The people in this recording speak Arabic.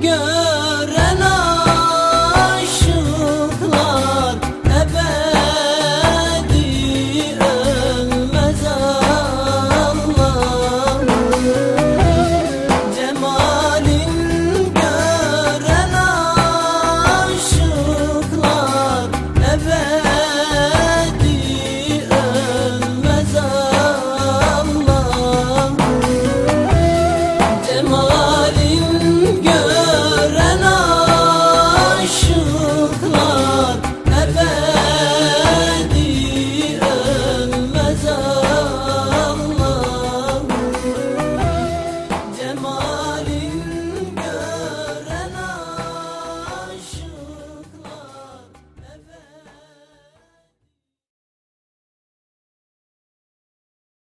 Good. الأخرار